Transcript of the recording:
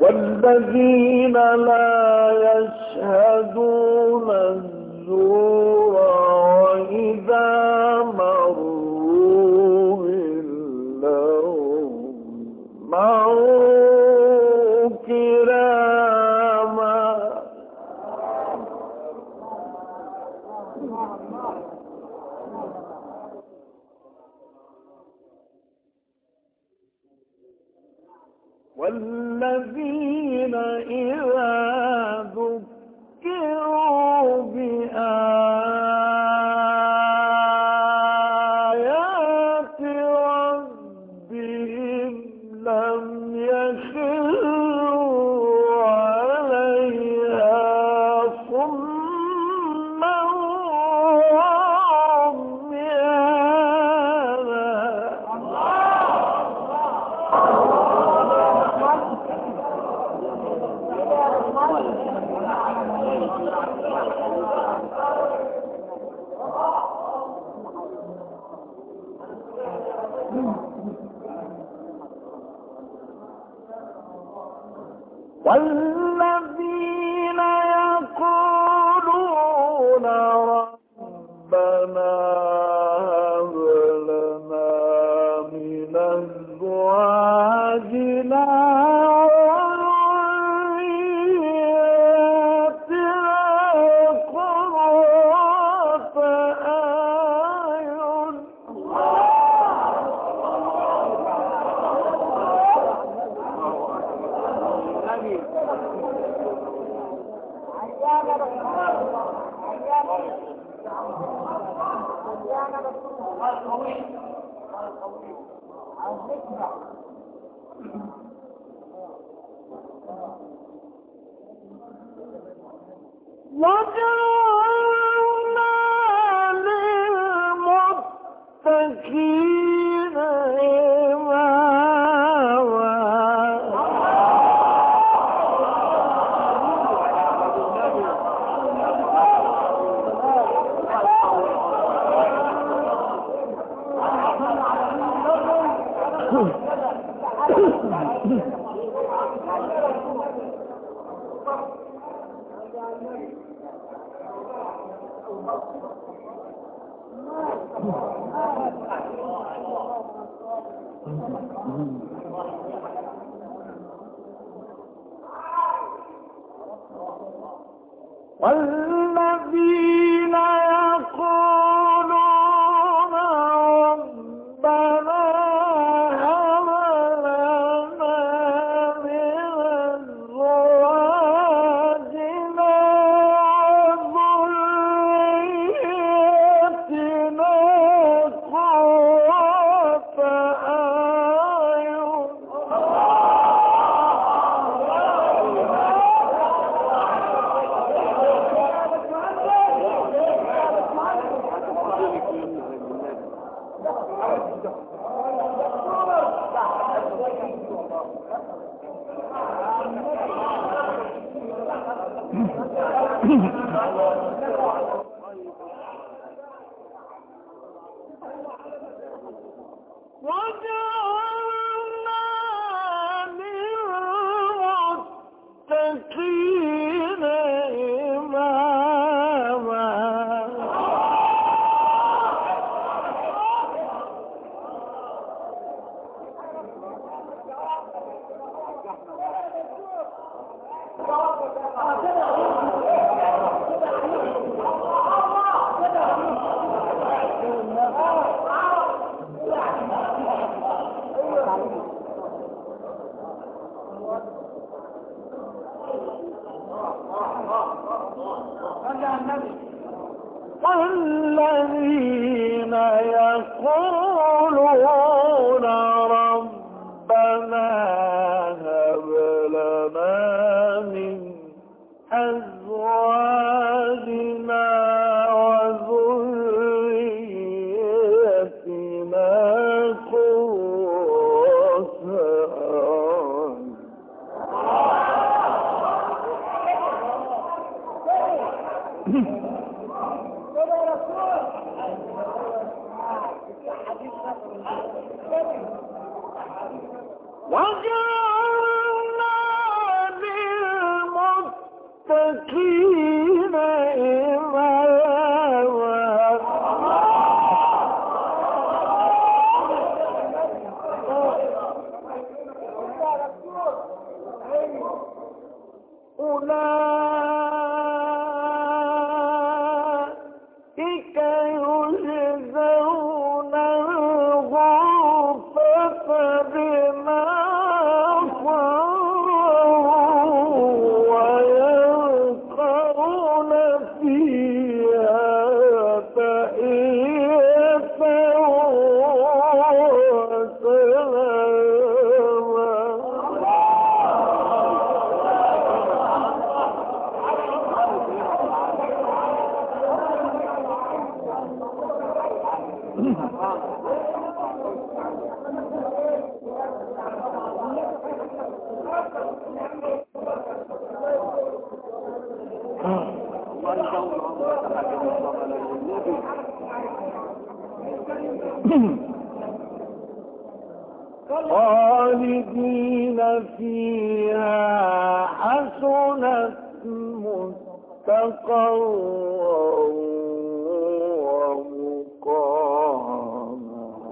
والذين لا يشهدون الزور والذين إذا والله وَجَعَلَ والله عنده وانت النبي. وجعلنا للمتقين إماما. أولئك خالدين فيها حسنت مستقرا.